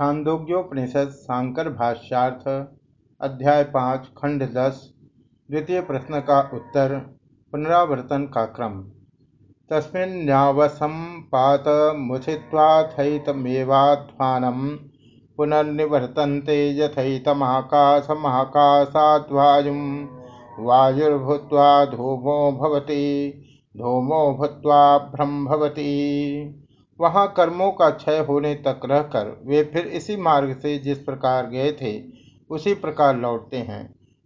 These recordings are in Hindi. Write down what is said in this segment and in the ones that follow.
छांदोग्योपनिषद सांकर भाष्यार्थ अध्याय पाँच, खंड दस, द्वितीय प्रश्न का उत्तर, पुनरावर्तन का क्रम। तस्मिन्यावसंपातमुथित्वाथैतमेवाध्वानं पुनर्निवर्तन्ते यथैतमाकाशमाकाशाद्वायुं वायुर्भूत्वा धूमो भवति, धूमो भूत्वा भ्रम भवति। वहाँ कर्मों का क्षय होने तक रहकर वे फिर इसी मार्ग से जिस प्रकार गए थे, उसी प्रकार लौटते हैं।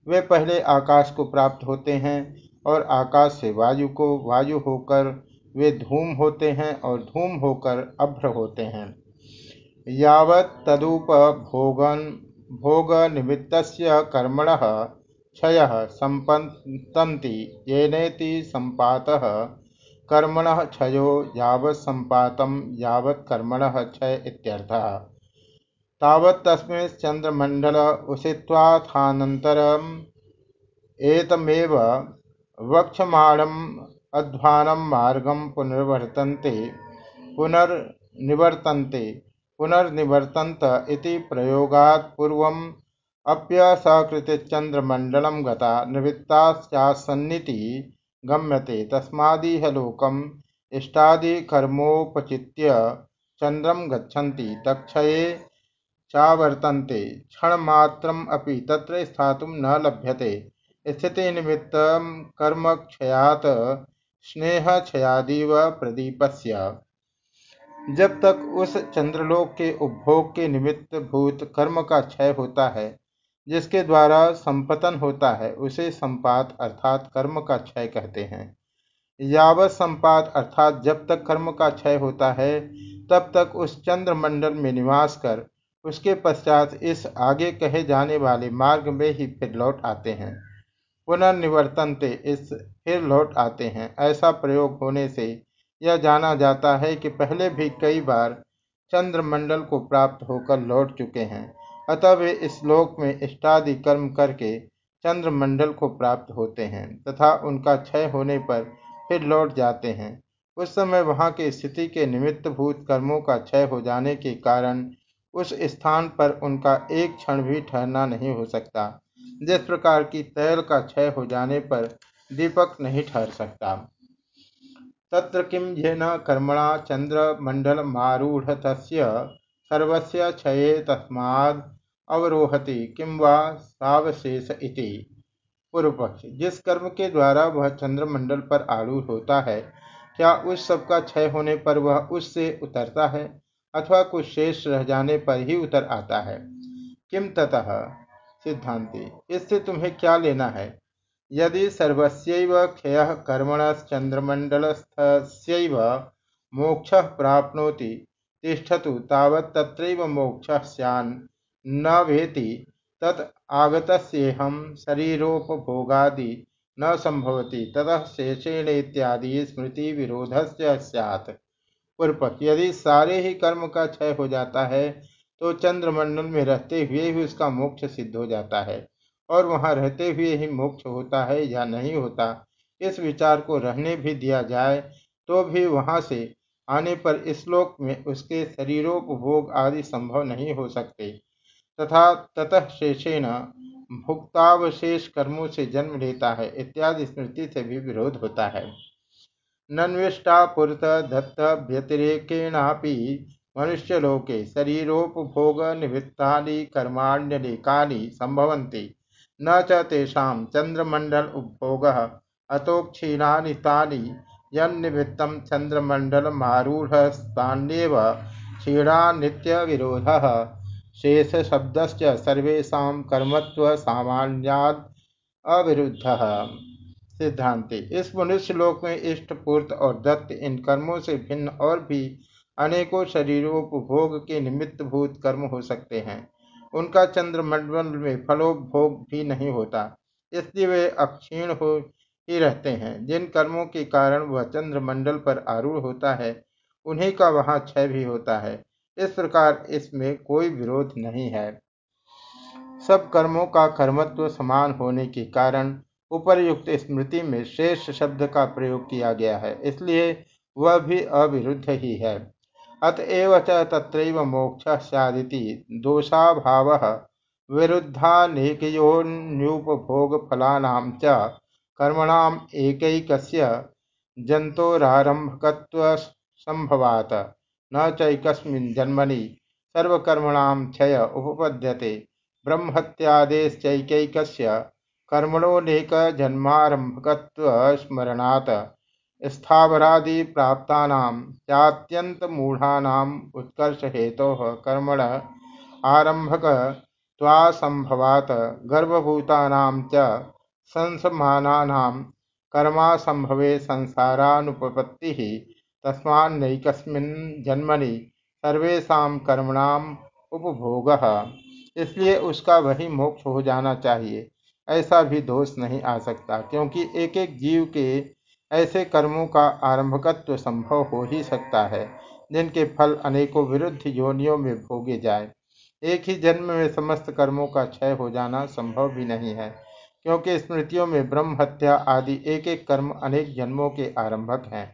वे पहले आकाश को प्राप्त होते हैं और आकाश से वायु को वायु होकर वे धूम होते हैं और धूम होकर अभ्र होते हैं। यावत तदुपभोगन भोग निमित्त कर्मण क्षय संपतंति येनेति संपात कर्मण क्षयो यावत् संपातम यावत् कर्मण क्षय इत्यर्थः। तावत् तस्मिन् चंद्रमंडल उषित्वाथानन्तरम् एतमेव वक्षमाणम् अध्वानं मार्गं पुनर्वर्तन्ते, पुनर्निवर्तन्ते, पुनर्निवर्तन्त इति प्रयोगात् पूर्वम् अप्यसकृतिचन्द्रमण्डलं गता निवृत्तास्यासन्निति गम्यते। तस्मादिह लोकम् इष्टादिकर्मोपचित्य चन्द्रं गच्छन्ति। तक्षये चावर्तन्ते। क्षणमात्रमपि तत्र स्थातुं न लभ्यते। स्थितिनिमित्तं कर्मक्षयात् स्नेहक्षयादिव प्रदीपस्य। जब तक उस चंद्रलोक के उपभोग के निमित्त भूत कर्म का क्षय होता है जिसके द्वारा संपतन होता है, उसे संपात अर्थात कर्म का क्षय कहते हैं। यावत संपात अर्थात जब तक कर्म का क्षय होता है, तब तक उस चंद्रमंडल में निवास कर, उसके पश्चात इस आगे कहे जाने वाले मार्ग में ही फिर लौट आते हैं। पुनर्निवर्तनते इस फिर लौट आते हैं। ऐसा प्रयोग होने से यह जाना जाता है कि पहले भी कई बार चंद्रमंडल को प्राप्त होकर लौट चुके हैं। अतः वे इस लोक में इष्टादि कर्म करके चंद्रमंडल को प्राप्त होते हैं तथा उनका क्षय होने पर फिर लौट जाते हैं। उस समय वहाँ की स्थिति के निमित्त भूत कर्मों का क्षय हो जाने के कारण उस स्थान पर उनका एक क्षण भी ठहरना नहीं हो सकता। जिस प्रकार की तैल का क्षय हो जाने पर दीपक नहीं ठहर सकता। तत्र किम ये न कर्मणा चंद्रमंडलमारूढ़ सर्वस्य क्षये तस्माद् अवरोहति किम वा सावशेष इति। पूर्व पक्ष जिस कर्म के द्वारा वह चंद्रमंडल पर आरूढ़ होता है, क्या उस सब का क्षय होने पर वह उससे उतरता है, अथवा कुछ शेष रह जाने पर ही उतर आता है? किम ततः? सिद्धांति, इससे तुम्हें क्या लेना है? यदि सर्वस्व क्षय कर्मणश्चंद्रमंडलस्थस्यैव मोक्ष प्राप्नोति, तिष्ठतु तावत् तत्रैव मोक्ष स्यान्। न वेति, तत् आगतस्येहम शरीरोपभोगादि न संभवती ततः शेषेण इत्यादि स्मृति विरोध सैत् पूर्वक, यदि सारे ही कर्म का क्षय हो जाता है तो चंद्रमंडल में रहते हुए ही उसका मोक्ष सिद्ध हो जाता है, और वहाँ रहते हुए ही मोक्ष होता है या नहीं होता, इस विचार को रहने भी दिया जाए तो भी वहाँ से आने पर इस लोक में उसके शरीरोपभोग आदि संभव नहीं हो सकते। तथा ततः शेषेण भुक्तावशेष कर्मों से जन्म लेता है, इत्यादि स्मृति से भी विरोध होता है। नन्विष्टापुरत दत्त व्यतिरेकेणापि मनुष्यलोके शरीरोपभोग निवृत्ता कर्माण्यनेकानि संभवन्ति। न च तेषां चंद्रमंडल उपभोग, अतोक्षीणानि तानि क्षीणा नित्यविरोधः शेष शब्द सर्वेशा कर्मत्व सामान्याद अविरुद्ध। सिद्धांति, इस मनुष्य लोक में इष्ट, पूर्त और दत्त इन कर्मों से भिन्न और भी अनेकों शरीरों शरीरोपभोग के निमित्त भूत कर्म हो सकते हैं। उनका चंद्रमंडल में फलोपभोग भी नहीं होता, इसलिए वे अक्षीण हो ही रहते हैं। जिन कर्मों के कारण वह चंद्रमंडल पर आरूढ़ होता है, उन्हीं का वहाँ क्षय भी होता है। इस प्रकार इसमें कोई विरोध नहीं है। सब कर्मों का कर्मत्व समान होने के कारण उपरयुक्त स्मृति में शेष शब्द का प्रयोग किया गया है, इसलिए वह भी अविरुद्ध ही है। अतएव च मोक्षः स्यादिति दोषाभावः विरुद्धानेकयोन्युपभोगफलानां च कर्मणाम् एकैकस्य जन्तोरारम्भकत्वसम्भवात्। न चैकस्मिन् जन्मनि सर्वकर्मणां क्षय उपपद्यते। ब्रह्मत्यादेश्चैकैकस्य कर्मणोऽनेकजन्मारम्भकत्वस्मरणात् स्थावरादिप्राप्तानां चात्यन्तमूढानाम् उत्कर्षहेतोः कर्मण आरम्भकत्वासम्भवात् गर्भभूतानां च संसमानानां कर्मासम्भवे संसारानुपपत्तिः तस्मान्नैकस्मिन् जन्मनि सर्वेशा कर्मणाम उपभोग। इसलिए उसका वही मोक्ष हो जाना चाहिए, ऐसा भी दोष नहीं आ सकता, क्योंकि एक एक जीव के ऐसे कर्मों का आरंभकत्व संभव हो ही सकता है, जिनके फल अनेकों विरुद्ध योनियों में भोगे जाए। एक ही जन्म में समस्त कर्मों का क्षय हो जाना संभव भी नहीं है, क्योंकि स्मृतियों में ब्रह्म, हत्या आदि एक एक कर्म अनेक जन्मों के आरंभक हैं।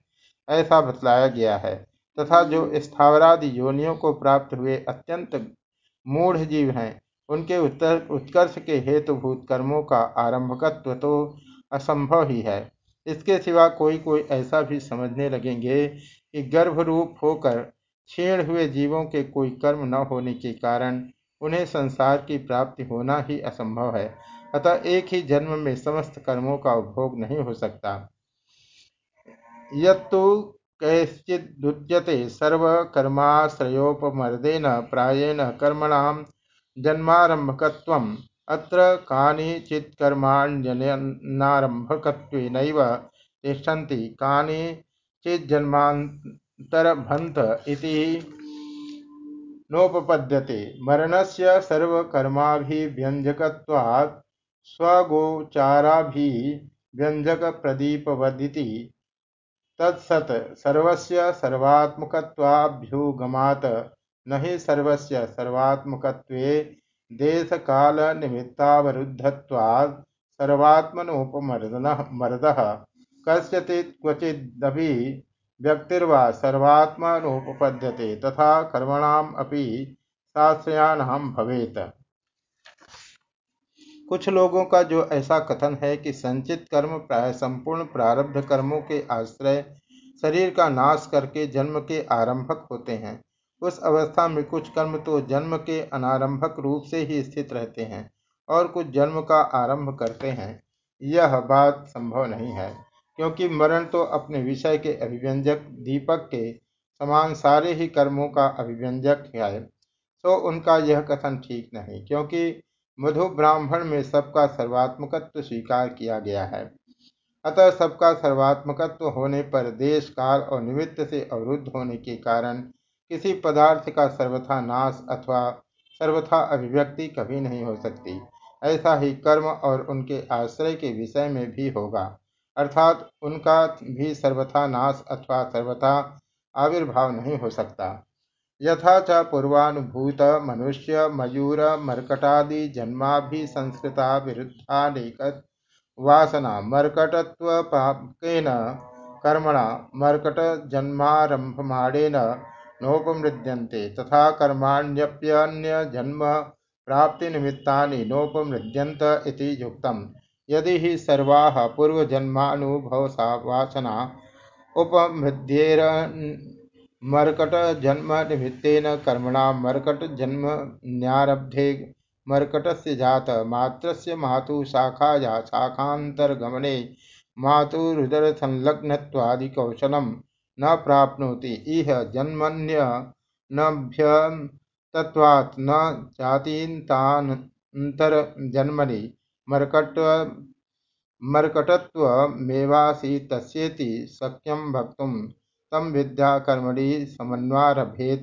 ऐसा बतलाया गया है, तथा जो स्थावरादि योनियों को प्राप्त हुए अत्यंत मूढ़ जीव हैं, उनके उत्तर, उत्कर्ष के हेतुभूत कर्मों का आरंभकत्व तो असंभव ही है। इसके सिवा कोई कोई ऐसा भी समझने लगेंगे कि गर्भरूप होकर क्षीण हुए जीवों के कोई कर्म न होने के कारण उन्हें संसार की प्राप्ति होना ही असंभव है, अतः एक ही जन्म में समस्त कर्मों का उपभोग नहीं हो सकता। यत्तु कैश्चिदुच्यते सर्वकर्माश्रयोपमर्देन प्रायेण कर्मणां जन्मारम्भकत्वम्। अत्र कानिचित्कर्माण्यनारम्भकत्वेनैव तिष्ठन्ति। कानिचिज्जन्मान्तरभन्त इति नोपपद्यते। मरणस्य सर्वकर्माभिव्यञ्जकत्वात् स्वगोचाराभिव्यञ्जकप्रदीपवदिति तत्सत सर्वस्य सर्वात्मकत्वाभ्युगमात्, न हि सर्वस्य सर्वात्मकत्वे देशकालनिमित्तावरुद्धत्वात् सर्वात्मनोपमर्दः कस्यचित् क्वचिदपि व्यक्तिर्वा सर्वात्मनोपपद्यते, तथा कर्मणाम अपि साश्रयानाम भवेत। कुछ लोगों का जो ऐसा कथन है कि संचित कर्म प्राय संपूर्ण प्रारब्ध कर्मों के आश्रय शरीर का नाश करके जन्म के आरंभक होते हैं। उस अवस्था में कुछ कर्म तो जन्म के अनारंभक रूप से ही स्थित रहते हैं और कुछ जन्म का आरंभ करते हैं। यह बात संभव नहीं है, क्योंकि मरण तो अपने विषय के अभिव्यंजक दीपक के समान सारे ही कर्मों का अभिव्यंजक है तो उनका यह कथन ठीक नहीं, क्योंकि मधु ब्राह्मण में सबका सर्वात्मकत्व स्वीकार किया गया है। अतः सबका सर्वात्मकत्व होने पर देश काल और निमित्त से अवरुद्ध होने के कारण किसी पदार्थ का सर्वथा नाश अथवा सर्वथा अभिव्यक्ति कभी नहीं हो सकती। ऐसा ही कर्म और उनके आश्रय के विषय में भी होगा। अर्थात उनका भी सर्वथा नाश अथवा सर्वथा आविर्भाव नहीं हो सकता। यथा च पूर्वानुभूत, मनुष्य, मयूर, मर्कटादि जन्माभिसंस्कृता विरुद्धानेक वासना, मर्कटत्व मर्कटत्वपाकेन कर्मणा, मर्कटजन्मारम्भमाणेन नोपमृद्यन्ते। तथा कर्माण्यप्यन्यजन्म प्राप्तिनिमित्तानि नोपमृद्यन्त इति युक्तम्। यदि हि सर्वाः पूर्वजन्मानुभवसा वासना उपमृद्येर मर्कट जन्म निमित्तेन कर्मणा, मर्कट जन्म न्यारब्धे। मर्कटस्य जात, मात्रस्य मातु शाखाया शाखान्तर्गमने। मातुरुदरसंलग्नत्वादिकौशलं न प्राप्नोति। इह जन्मन्यनभ्यन्तत्वात् न जातीन्तान्तरजन्मनि मर्कट मर्कटत्वमेवासीतस्येति शक्यं वक्तुं तम विद्या कर्मणि समन्वारभेत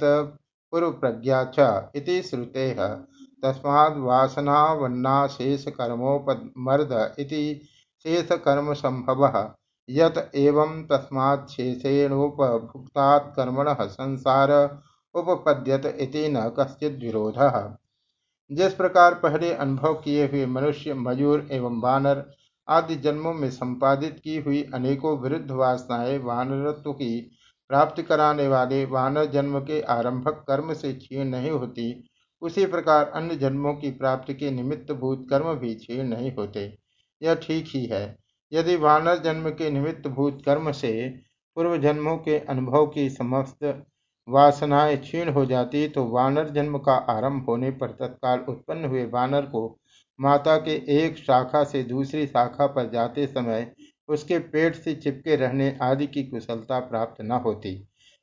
पूर्वप्रज्ञा च इति श्रुतेः। तस्माद्वासनावन्नाशेषकर्मोपमर्द इति शेषकर्मसम्भवः। यत एवं तस्मात् शेषेणोपभुक्तात् कर्मणः संसार उपपद्यत इति न कश्चित विरोधः। जिस प्रकार पहले अनुभव किए हुए मनुष्य, मयूर एवं वानर आदि जन्मों में संपादित की हुई अनेकों विरुद्ध वासनाएँ वानरत्व की प्राप्ति कराने वाले वानर जन्म के आरंभक कर्म से क्षीण नहीं होती। उसी प्रकार अन्य जन्मों की प्राप्ति के निमित्त भूत कर्म भी क्षीण नहीं होते। यह ठीक ही है। यदि वानर जन्म के निमित्त भूत कर्म से पूर्व जन्मों के अनुभव की समस्त वासनाएँ क्षीण हो जाती तो वानर जन्म का आरंभ होने पर तत्काल उत्पन्न हुए वानर को माता के एक शाखा से दूसरी शाखा पर जाते समय उसके पेट से चिपके रहने आदि की कुशलता प्राप्त न होती,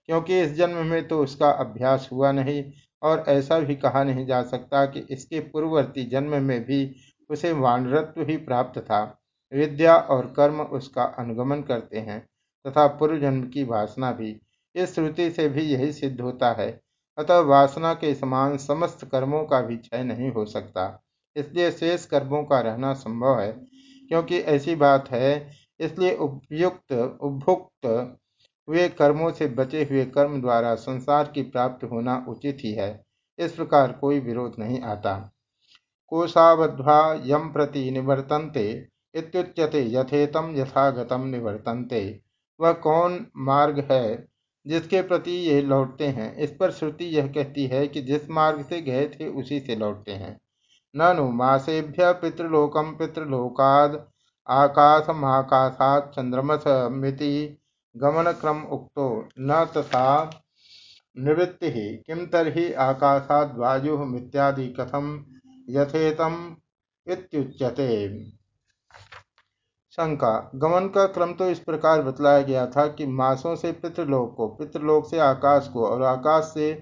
क्योंकि इस जन्म में तो उसका अभ्यास हुआ नहीं और ऐसा भी कहा नहीं जा सकता कि इसके पूर्ववर्ती जन्म में भी उसे वानरत्व ही प्राप्त था। विद्या और कर्म उसका अनुगमन करते हैं तथा पूर्व जन्म की वासना भी। इस श्रुति से भी यही सिद्ध होता है। अतः वासना के समान समस्त कर्मों का भी क्षय नहीं हो सकता। इसलिए शेष कर्मों का रहना संभव है, क्योंकि ऐसी बात है इसलिए उपयुक्त, उपभुक्त हुए कर्मों से बचे हुए कर्म द्वारा संसार की प्राप्ति होना उचित ही है। इस प्रकार कोई विरोध नहीं आता। कोशावध्वा यम प्रति निवर्तन्ते, इत्युच्यते यथेतम यथागतम निवर्तन्ते। वह कौन मार्ग है जिसके प्रति ये लौटते हैं? इस पर श्रुति यह कहती है कि जिस मार्ग से गए थे उसी से लौटते हैं। ननु मासेभ्य पितृलोकम पितृलोकाद आकाशमाकाशात् चंद्रमसमिति गमनक्रम उक्तो न तथा निवृत्ति। किम तरी आकाशाद वायु कथम यथेतम इत्युच्यते? शंका गमन का क्रम तो इस प्रकार बतलाया गया था कि मासों से पितृलोक को, पितृलोक से आकाश को और आकाश से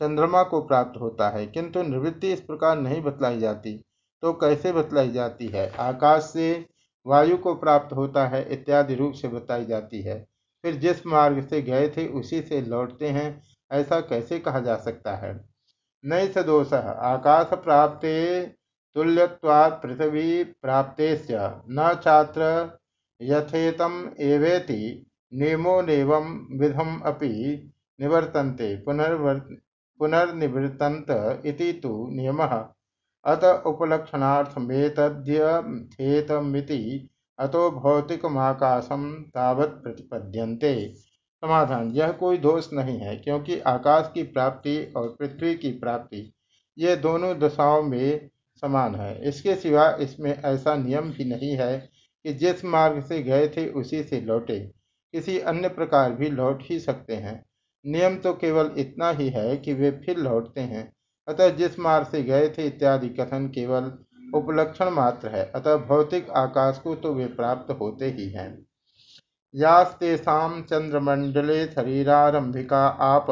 चंद्रमा को प्राप्त होता है, किंतु निवृत्ति इस प्रकार नहीं बतलाई जाती। तो कैसे बतलाई जाती है? आकाश से वायु को प्राप्त होता है इत्यादि रूप से बताई जाती है। फिर जिस मार्ग से गए थे, उसी से लौटते हैं, ऐसा कैसे कहा जा सकता है? नई सदोष, आकाश प्राप्त तुल्यवाद पृथ्वी प्राप्त न छात्र यथेतम एवेति नियमो नेवम विधम अपि निवर्तन्ते, पुनर्वर, पुनर्निवृत्तन्त इति तु नियमः। अत उपलक्षणार्थमेतध्यथेतमिति अतो भौतिकमाकाशम तावत प्रतिपद्यन्ते। समाधान, यह कोई दोष नहीं है, क्योंकि आकाश की प्राप्ति और पृथ्वी की प्राप्ति, ये दोनों दशाओं में समान है। इसके सिवा इसमें ऐसा नियम भी नहीं है कि जिस मार्ग से गए थे उसी से लौटे। किसी अन्य प्रकार भी लौट ही सकते हैं। नियम तो केवल इतना ही है कि वे फिर लौटते हैं। अतः जिस मार्ग से गए थे इत्यादि कथन केवल उपलक्षण मात्र है। अतः भौतिक आकाश को तो वे प्राप्त होते ही हैं। यास्तेषा चंद्रमंडले शरीरारंभिका आप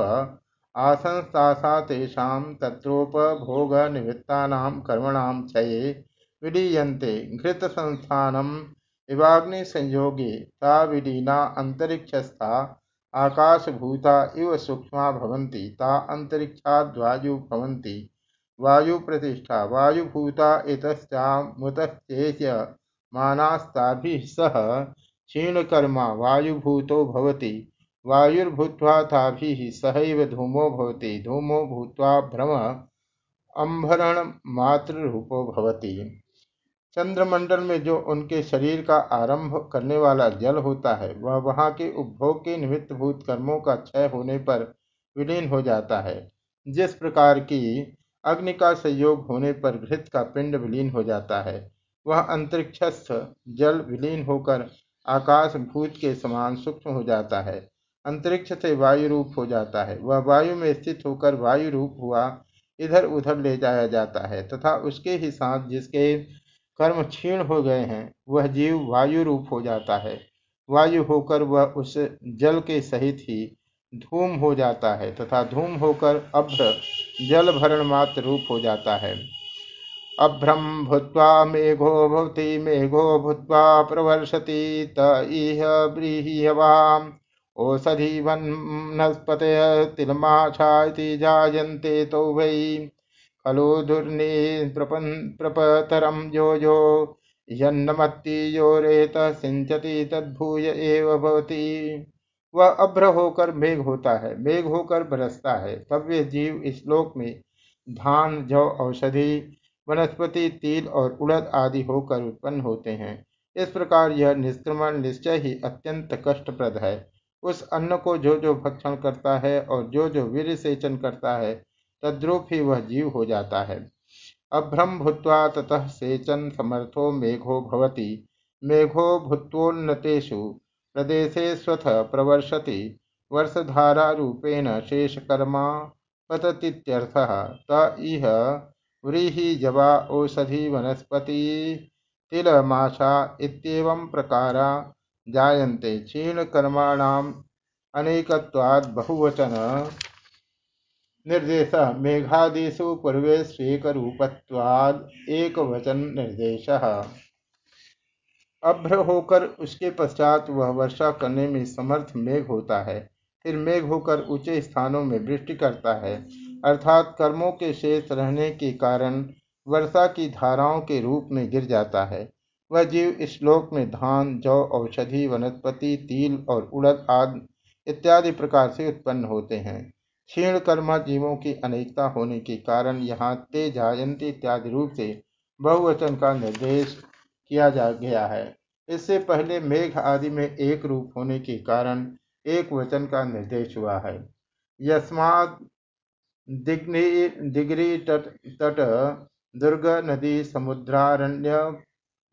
आसंस्तासा तेषां तत्रोपभोगनिवृत्तानां कर्मणां क्षये विलीयन्ते घृतसंस्थानम् इवाग्निसंयोगे ता विलीना अंतरिक्षस्था आकाशभूता इव सूक्ष्मा भवन्ति, ता अंतरिक्षाद्वायु भवन्ति। वायुप्रतिष्ठा, वायुभूता इतश्चामुतश्चेह्य मानास्ताभिः सह क्षीणकर्मा वायुभूतो भवति। वायुर्भूत्वा ताभिः सहैव धूमो भवति, धूमो भूत्वा भ्रम अम्भरणमात्ररूपो भवति। चंद्रमंडल में जो उनके शरीर का आरंभ करने वाला जल होता है, वह वहाँ के उपभोग के निमित्त भूत कर्मों का क्षय होने पर विलीन हो जाता है। जिस प्रकार की अग्नि का संयोग होने पर घृत का पिंड विलीन हो जाता है, वह अंतरिक्षस्थ जल विलीन होकर आकाश भूत के समान सूक्ष्म हो जाता है, अंतरिक्ष से वायु रूप हो जाता है। वह वायु में स्थित होकर वायु रूप हुआ इधर उधर ले जाया जाता है तथा उसके ही साथ जिसके कर्म क्षीण हो गए हैं, वह जीव वायु रूप हो जाता है। वायु होकर वह उस जल के सहित ही धूम हो जाता है तथा धूम होकर अभ्र जल भरण मात्र रूप हो जाता है। अभ्रम भूत्वा मेघो भवति, मेघो भूत्वा प्रवर्षति तह ब्रीहवाम ओषधि वनस्पत तिलमाछा जायन्ते तो वै। खलु दुर्निप्रपतरं यो यो, यन्नमत्ति यो रेत सिंचति तद्भूय एव वह अभ्र होकर मेघ होता है, मेघ होकर बरसता है तब वे जीव इस लोक में धान, जौ, औषधि, वनस्पति, तिल और उड़द आदि होकर उत्पन्न होते हैं। इस प्रकार यह निष्क्रमण निश्चय ही अत्यंत कष्टप्रद है। उस अन्न को जो जो भक्षण करता है और जो जो वीर सेचन करता है तद्रूप वह जीव हो जाता है। अभ्रम भूत्वा ततः सेचन समर्थो मेघो भवति। मेघो भूत्वोन्नतेषु प्रदेशेष्वथ प्रवर्षति। वर्षधारारूपेण शेषकर्मा पततीत्यर्थः त इह व्रीहि जवा ओषधि वनस्पति तिलमाशा इत्येवं प्रकारा जायन्ते। क्षीणकर्माणाम् अनेकत्वाद् बहुवचन निर्देश। मेघादिषु पूर्वेष्वेकरूपत्वाद एक वचन निर्देश अभ्र होकर उसके पश्चात वह वर्षा करने में समर्थ मेघ होता है। फिर मेघ होकर ऊँचे स्थानों में वृष्टि करता है। अर्थात कर्मों के शेष रहने के कारण वर्षा की धाराओं के रूप में गिर जाता है। वह जीव इस श्लोक में धान, जौ, औषधि, वनस्पति, तिल और उड़द आदि इत्यादि प्रकार से उत्पन्न होते हैं। क्षीण कर्मा जीवों की अनेकता होने के कारण यहाँ ते जायंती इत्यादि रूप से बहुवचन का निर्देश किया जा गया है। इससे पहले मेघ आदि में एक रूप होने के कारण एक वचन का निर्देश हुआ है। यस्मात् दिग्री तट तट, दुर्ग नदी, समुद्रारण्य,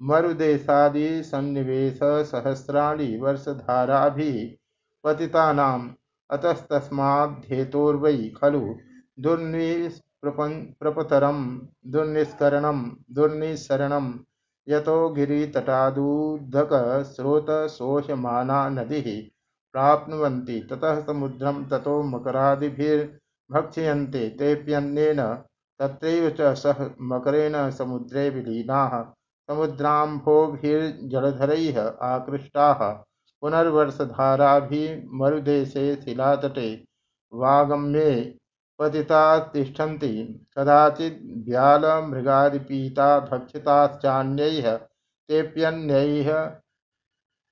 मरुदेशादि सन्निवेश, सहस्राणि वर्षधारा भी पतितानाम अतस्तस्माद्धेतोर्वै खलु दुर्निप्रपतरं दुर्निष्करणं दुर्निःसरणं यतो गिरितटादुदकस्रोतशोषमाना नदीः प्राप्नुवन्ति, ततः समुद्रं ततो मकरादिभिर्भक्ष्यन्ते। तेऽप्यन्नेन तत्रैव च सह मकरेण समुद्रे विलीनाः। समुद्राम्भोभिर्जलधरैः आकृष्टाः। पुनर्वर्षधाराभिमरुदेशे शिलातटे वागम्ये पतिता तिष्ठन्ति कदाचिद्व्यालमृगादिपीता भक्षिताश्चान्यैः तेऽप्यन्यैः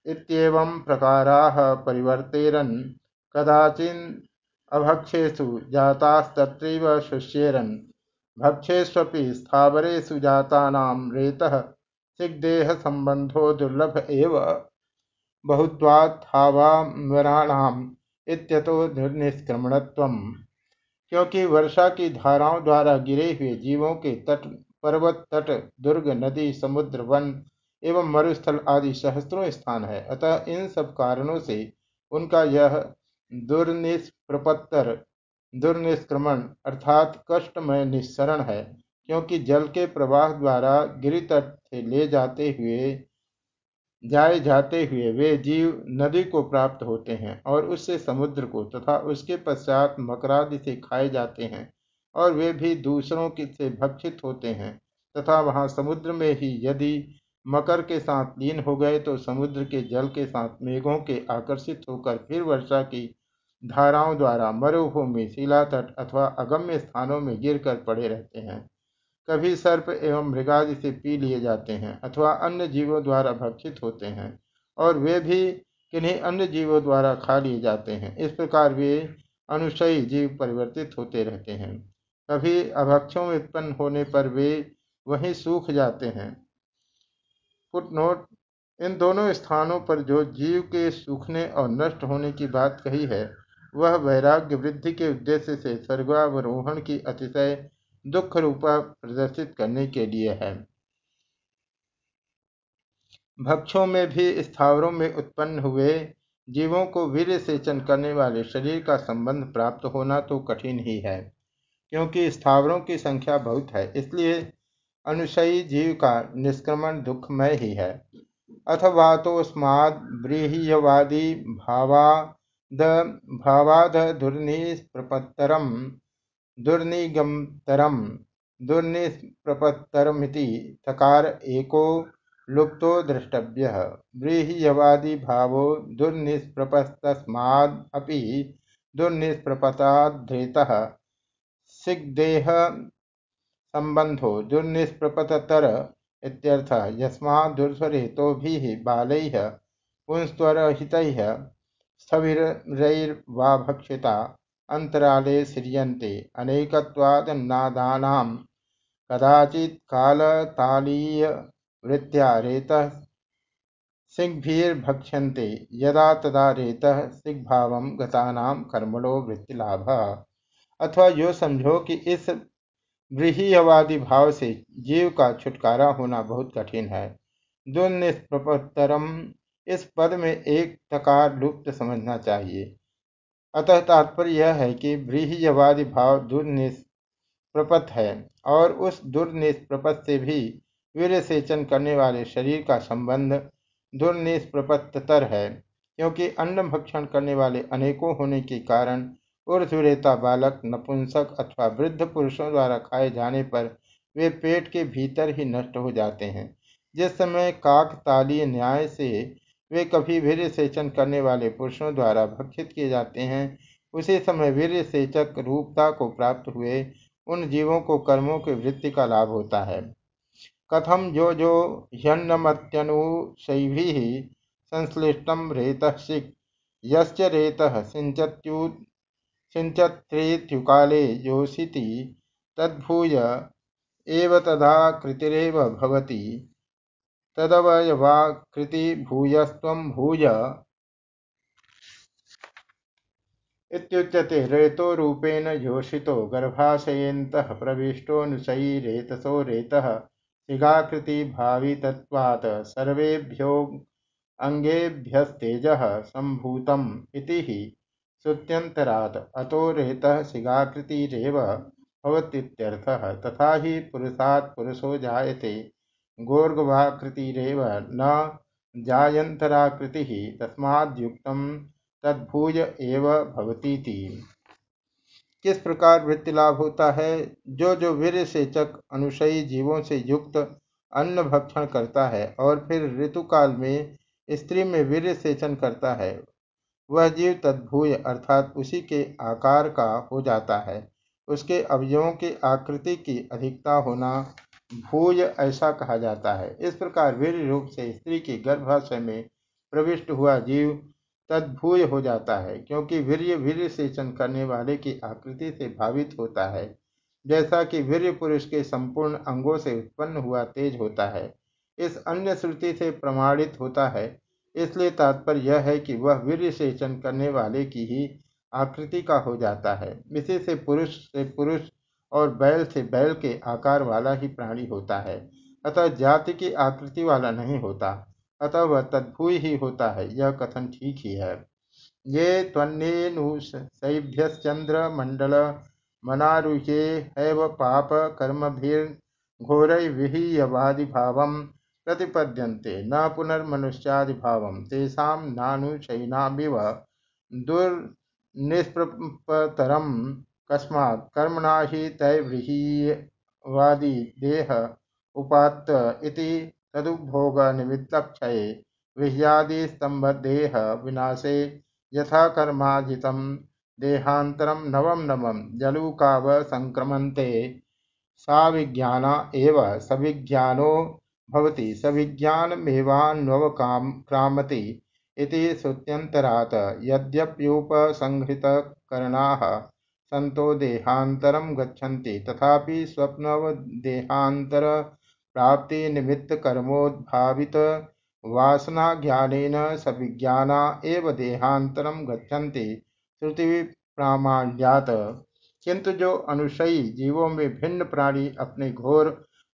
इत्येवं प्रकाराः परिवर्तेरन्। कदाचिन्नभक्षेषु जातास्तत्रैव शुष्येरन्। भक्षेष्वपि स्थावरेषु जातानां रेतः सिग्देहसम्बन्धो दुर्लभ एव। बहुत्वात्थावामराणाम इत्यतो निर्निष्क्रमणत्वम क्योंकि वर्षा की धाराओं द्वारा गिरे हुए जीवों के तट, पर्वत तट, दुर्ग, नदी, समुद्र, वन एवं मरुस्थल आदि सहस्त्रों स्थान है। अतः इन सब कारणों से उनका यह दुर्निष्प्रपत्तर, दुर्निष्क्रमण अर्थात कष्टमय निस्सरण है। क्योंकि जल के प्रवाह द्वारा गिरितट से ले जाते हुए जाए जाते हुए वे जीव नदी को प्राप्त होते हैं और उससे समुद्र को तथा उसके पश्चात मकरादि से खाए जाते हैं और वे भी दूसरों से भक्षित होते हैं तथा वहाँ समुद्र में ही यदि मकर के साथ लीन हो गए तो समुद्र के जल के साथ मेघों के आकर्षित होकर फिर वर्षा की धाराओं द्वारा मरुभूमि शिला तट अथवा अगम्य स्थानों में गिर पड़े रहते हैं। कभी सर्प एवं मृगादि से पी लिए जाते हैं अथवा अन्य जीवों द्वारा भक्षित होते हैं, और वे भी किन्हीं अन्य जीवों द्वारा खा लिए जाते हैं। इस प्रकार वे अनुशयी जीव परिवर्तित होते रहते हैं। कभी अभक्षों में उत्पन्न होने पर वे वहीं सूख जाते हैं। फुटनोट, इन दोनों स्थानों पर जो जीव के सूखने और नष्ट होने की बात कही है, वह वैराग्य वृद्धि के उद्देश्य से स्वर्गावरोहण की अतिशय दुख रूपा प्रदर्शित करने के लिए है। भक्षों में भी स्थावरों में उत्पन्न हुए जीवों को वीर सेचन करने वाले शरीर का संबंध प्राप्त होना तो कठिन ही है, क्योंकि स्थावरों की संख्या बहुत है, इसलिए अनुशयी जीव का निष्क्रमण दुखमय ही है। अथवा तो स्माद ब्रीहवादी भावाद भावाद दुर्निप्रपत्तरम दुर्निगमतरम, दुर्निष्प्रपत्तरमिति थकार एको लुप्तो द्रष्टव्यः। व्रीह्यवादी भावो दुर्निष्प्रपस्तस्मादपि दुर्निष्प्रपताद्धृतः। सिग्देह संबंधो दुर्निष्प्रपतर इत्यर्थः यस्मादुर्ध्वरेतोभिः बालैः, पुंस्त्वरहितैः स्थविरैर्वा भक्षिता अंतराले सीयन्ते अनेकत्वादन्नादानां कदाचित् कालतालीयवृत्त्या रेतः सिग्भीर्भक्ष्यन्ते। यदा तदा रेतः सिग्भावम गतानाम कर्मणो वृत्तिलाभ। अथवा यो समझो कि इस गृहवादी भाव से जीव का छुटकारा होना बहुत कठिन है। दुर्निष्प्रपतरम इस पद में एक तकार लुप्त समझना चाहिए। अतः तात्पर्य यह है कि ब्रीहवादी भाव दुर्निष्प्रपत है और उस दुर्निष्प्रपत से भी वीर सेचन करने वाले शरीर का संबंध दुर्निष्प्रपत्तर है, क्योंकि अन्न भक्षण करने वाले अनेकों होने के कारण ऊर्धरेता बालक, नपुंसक अथवा वृद्ध पुरुषों द्वारा खाए जाने पर वे पेट के भीतर ही नष्ट हो जाते हैं। जिस समय काक ताली न्याय से वे कभी वीर सेचन करने वाले पुरुषों द्वारा भक्षित किए जाते हैं। उसी समय वीर सेचक रूपता को प्राप्त हुए उन जीवों को कर्मों की वृत्ति का लाभ होता है। कथम जो जो ह्यन्नमत्यनुशैभी संश्लिष्टम रेतशिक, यश्च रेतः सिंचत्रेत्युकाले योषिति, तद्भूय एव भवति। तदवयवाकृति भूयस्त्वं भूय। इत्युच्यते रेतो रूपेण योषितो गर्भाशयेऽन्तः प्रविष्टोऽनुशयी रेतसो रेतः शिगाकृतिभावितत्वात् सर्वेभ्योऽङ्गेभ्यस्तेजः सम्भूतम् इति हि श्रुत्यन्तरात् अतो रेतः शिगाकृतिरेव भवतीत्यर्थः तथा ही पुरुषात् पुरुषो जायते। गोर्गवाकृतिरेव न जायंतराकृति तस्माद्युक्तं तद्भूय एव भवतीति। किस प्रकार वृत्ति लाभ होता है? जो जो वीर सेचक अनुशयी जीवों से युक्त अन्न भक्षण करता है और फिर ऋतुकाल में स्त्री में वीर सेचन करता है, वह जीव तद्भूय अर्थात उसी के आकार का हो जाता है। उसके अवयवों की आकृति की अधिकता होना भूय ऐसा कहा जाता है। इस प्रकार वीर रूप से स्त्री के गर्भाशय में प्रविष्ट हुआ जीव तद्भूय हो जाता है, क्योंकि वीर्य वीर्य सेचन करने वाले की आकृति से भावित होता है, जैसा कि वीर्य पुरुष के संपूर्ण अंगों से उत्पन्न हुआ तेज होता है। इस अन्य श्रुति से प्रमाणित होता है, इसलिए तात्पर्य यह है कि वह वीर्य सेचन करने वाले की ही आकृति का हो जाता है। इसी से पुरुष से पुरुष और बैल से बैल के आकार वाला ही प्राणी होता है, अतः जाति की आकृति वाला नहीं होता, अतः वह तद्भुय ही होता है, यह कथन ठीक ही है। ये त्वन्नेनुसैभ्यश्चंद्र मंडल मनारुहे हैव पाप कर्मभिर्घोरैर्विहीयवादि भाव प्रतिपद्यन्ते, न पुनर्मनुष्यादि भाव तेषां नानुशयिनामिव दुर्निष्प्रपतरम कस्मात् कर्मणा हि तैर्व्रीहिवादी देह उपात्त इति तदुपभोगनिमित्तक्षये विह्यादिस्तंभदेह विनाशे यथा कर्माजितं देहान्तरं नवम नवम जलूकाव संक्रमन्ते साविज्ञान एव सविज्ञानो भवति सविज्ञानमेवान्वक्रामति इति श्रुत्यन्तरात् यद्यप्युपसंहृतकरणाः संतो देहांतरम गच्छन्ति। तथापि स्वप्नवदेहांतर प्राप्ति निमित्त कर्मोद्भावित वासना ज्ञानेन सविज्ञाना एव देहांतरम गच्छन्ति। प्रामाण्यात किंतु जो अनुशयी जीवों में भिन्न प्राणी अपने घोर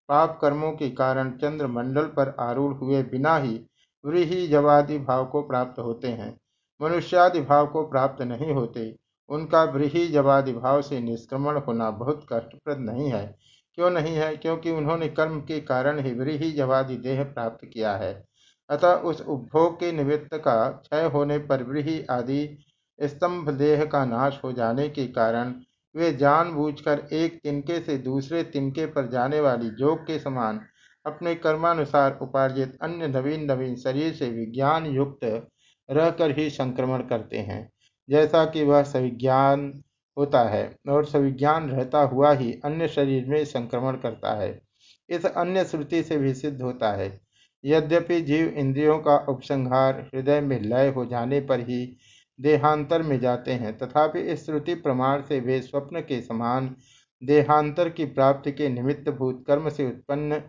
पाप कर्मों के कारण चंद्रमंडल पर आरूढ़ हुए बिना ही व्रीही जवादि भाव को प्राप्त होते हैं। मनुष्यादि भाव को प्राप्त नहीं होते। उनका ब्रीही जवादि भाव से निष्क्रमण होना बहुत कष्टप्रद नहीं है। क्यों नहीं है? क्योंकि उन्होंने कर्म के कारण ही ब्रीही जवादि देह प्राप्त किया है। अतः उस उपभोग के निमित्त का क्षय होने पर ब्रीही आदि स्तंभ देह का नाश हो जाने के कारण वे जानबूझकर एक तिनके से दूसरे तिनके पर जाने वाली जोग के समान अपने कर्मानुसार उपार्जित अन्य नवीन नवीन शरीर से विज्ञान युक्त रहकर ही संक्रमण करते हैं। जैसा कि वह सविज्ञान होता है और सविज्ञान रहता हुआ ही अन्य शरीर में संक्रमण करता है। इस अन्य श्रुति से भी सिद्ध होता है। यद्यपि जीव इंद्रियों का उपसंहार हृदय में लय हो जाने पर ही देहांतर में जाते हैं, तथापि इस श्रुति प्रमाण से वे स्वप्न के समान देहांतर की प्राप्ति के निमित्त भूत कर्म से उत्पन्न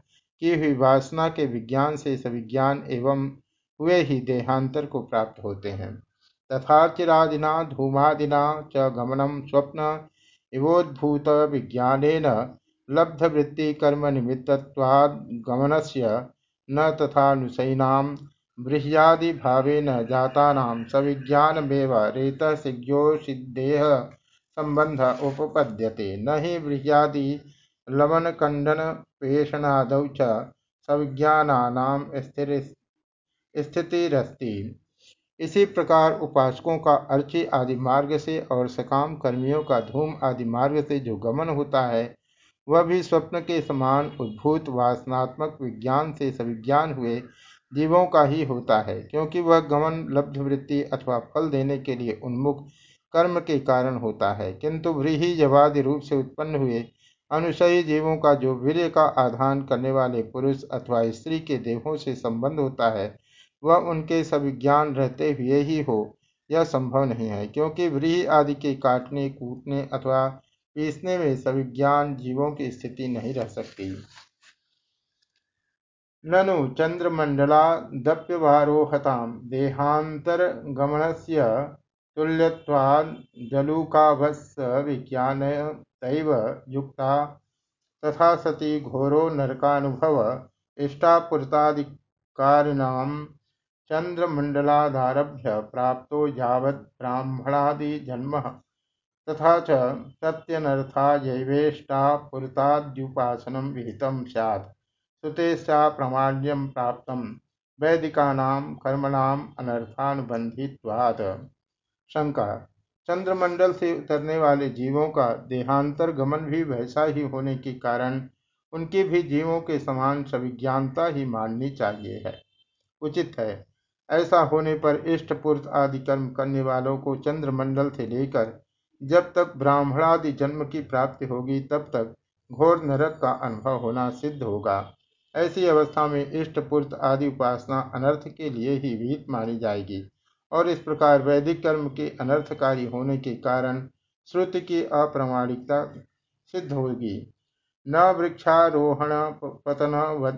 की हुई वासना के विज्ञान से सविज्ञान एवं हुए ही देहांतर को प्राप्त होते हैं। तथा चिरादिना धूमादिना च गमनम स्वप्न, इवोद्भूत विज्ञान लब्धवृत्तिकर्म निमित्तवाद से न तथानुसैनाम बृह्यादिभावेन जातानां सविज्ञानमेव रेतसिज्ञोषिदेह संबंध उपपद्यते न हि बृह्यादि लवनकण्डनपेषणादौ च सविज्ञानानां स्थितिरस्ति। इसी प्रकार उपासकों का अर्ची आदि मार्ग से और सकाम कर्मियों का धूम आदि मार्ग से जो गमन होता है, वह भी स्वप्न के समान उद्भूत, वासनात्मक विज्ञान से सविज्ञान हुए जीवों का ही होता है, क्योंकि वह गमन, लब्ध वृत्ति अथवा फल देने के लिए उन्मुख कर्म के कारण होता है। किंतु व्रीही जवादि रूप से उत्पन्न हुए अनुसयी जीवों का जो वीर्य का आधान करने वाले पुरुष अथवा स्त्री के देहों से संबंध होता है वह उनके सविज्ञान रहते हुए ही हो। यह संभव नहीं है, क्योंकि व्रीही आदि के काटने, कूटने अथवा पीसने में सविज्ञान जीवों की स्थिति नहीं रह सकती। ननु चन्द्रमण्डलादप्यवारोहतां देहान्तरगमनस्य तुल्यत्वाज्जलूकाभस्विज्ञानतैव युक्ता तथा सती घोरो नरकानुभव इष्टापुरताधिकारिणां चन्द्रमण्डलादारभ्य प्राप्तो यावत् ब्राह्मणादिजन्म तथा च तत्यनर्थायैवेष्टापुरताद्युपासनं विहितं स्यात्। सुतेश्चा प्रामाण्यम प्राप्त वैदिकानाम कर्मणाम अनर्थानुबंधित्वाद शंका। चंद्रमंडल से उतरने वाले जीवों का देहांतर गमन भी वैसा ही होने के कारण उनकी भी जीवों के समान सविज्ञानता ही माननी चाहिए है। उचित है। ऐसा होने पर इष्ट पुरुष आदि कर्म करने वालों को चंद्रमंडल से लेकर जब तक ब्राह्मणादि जन्म की प्राप्ति होगी तब तक घोर नरक का अनुभव होना सिद्ध होगा। ऐसी अवस्था में इष्ट पुरुष आदि उपासना अनर्थ के लिए ही विहित मानी जाएगी और इस प्रकार वैदिक कर्म के अनर्थकारी होने के कारण श्रुति की अप्रमाणिकता सिद्ध होगी। न वृक्षारोहण पतन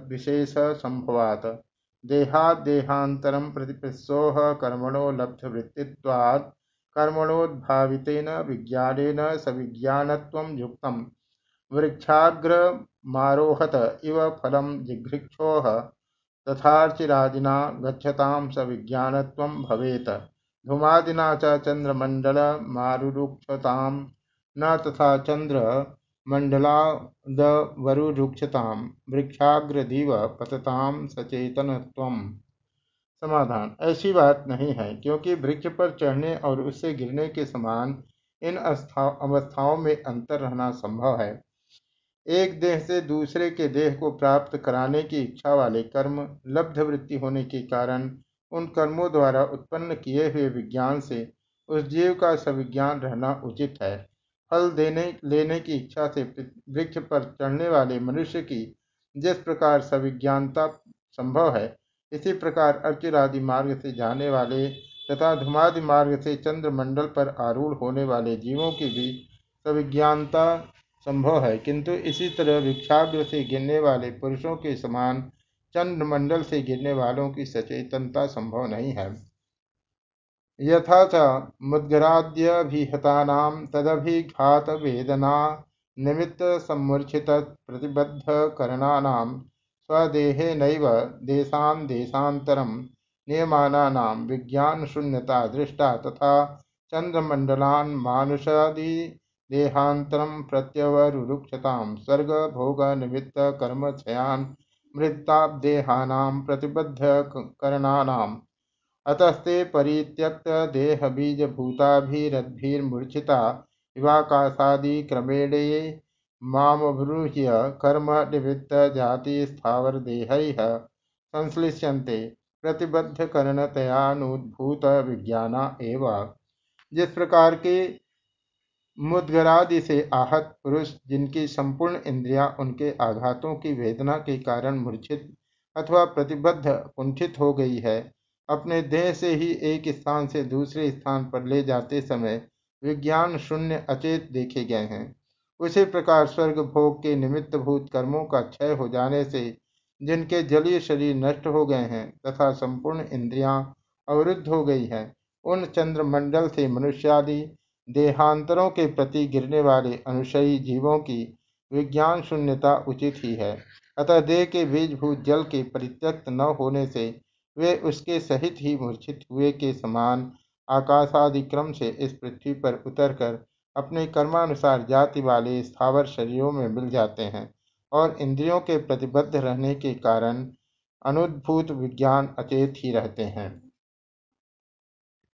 विशेष संभवात। देहादेहांतरम प्रतिपृसोह कर्मणो लब्ध वृत्तित्वात् कर्मणोद्भावितेन विज्ञानेन सविज्ञानत्वं युक्तम्। वृक्षाग्रमारोहत इव फलं जिघृक्षोः तथार्चिरादिना गच्छतां स विज्ञानत्वं भवेत्। धूमादिना च चन्द्रमण्डलमारुरुक्षतां न तथा चन्द्रमण्डलादवरुरुक्षतां वृक्षाग्रदीव पततां सचेतनत्वम् समाधान। ऐसी बात नहीं है, क्योंकि वृक्ष पर चढ़ने और उससे गिरने के समान इन अवस्थाओं में अंतर रहना संभव है। एक देह से दूसरे के देह को प्राप्त कराने की इच्छा वाले कर्म, लब्ध वृत्ति होने के कारण उन कर्मों द्वारा उत्पन्न किए हुए विज्ञान से उस जीव का सविज्ञान रहना उचित है। फल देने, लेने की इच्छा से वृक्ष पर चढ़ने वाले मनुष्य की जिस प्रकार सविज्ञानता संभव है, इसी प्रकार अर्चिरादि मार्ग से जाने वाले तथा धुमादि मार्ग से चंद्रमंडल पर आरूढ़ होने वाले जीवों की भी सविज्ञानता संभव है। किंतु इसी तरह भिक्षाग्र से गिरने वाले पुरुषों के समान चंद्रमंडल से गिरने वालों की सचेतनता संभव नहीं है। यथा च मुद्गराद्यभिहतानां तदभिघात वेदना निमित्त सम्मूर्छित प्रतिबद्ध करणानां स्वदेहेनैव देशान देशांतरम नियमानानां विज्ञान शून्यता दृष्टा तथा चंद्रमंडलान मानुषादि देहांतरम प्रत्यवरुक्षतां सर्ग भोग निमित्त कर्म क्षयान मृताब्देहानां प्रतिबद्ध करणानाम् अतस्ते परित्यक्त देह बीज भूताभिरद्भिर्मूर्छिता इवाकाशादि क्रमेणे मामवृह्य कर्म निमित्त जाति स्थावर देहैः संश्लिष्यन्ते। प्रतिबद्ध करणतयानुद्भूत विज्ञाना एवं। जिस प्रकार के मुद्गरादि से आहत पुरुष, जिनकी संपूर्ण इंद्रियाँ उनके आघातों की वेदना के कारण मूर्छित अथवा प्रतिबद्ध कुंठित हो गई है अपने देह से ही एक स्थान से दूसरे स्थान पर ले जाते समय विज्ञान शून्य अचेत देखे गए हैं। उसी प्रकार स्वर्ग भोग के निमित्त भूत कर्मों का क्षय हो जाने से जिनके जलीय शरीर नष्ट हो गए हैं तथा संपूर्ण इंद्रियाँ अवरुद्ध हो गई हैं, उन चंद्रमंडल से मनुष्यादि देहांतरों के प्रति गिरने वाले अनुशयी जीवों की विज्ञान शून्यता उचित ही है। अतः देह के बीजभूत जल के परित्यक्त न होने से वे उसके सहित ही मूर्छित हुए के समान आकाशादिक्रम से इस पृथ्वी पर उतरकर अपने कर्मानुसार जाति वाले स्थावर शरीरों में मिल जाते हैं और इंद्रियों के प्रतिबद्ध रहने के कारण अनुद्भूत विज्ञान अचेत ही रहते हैं।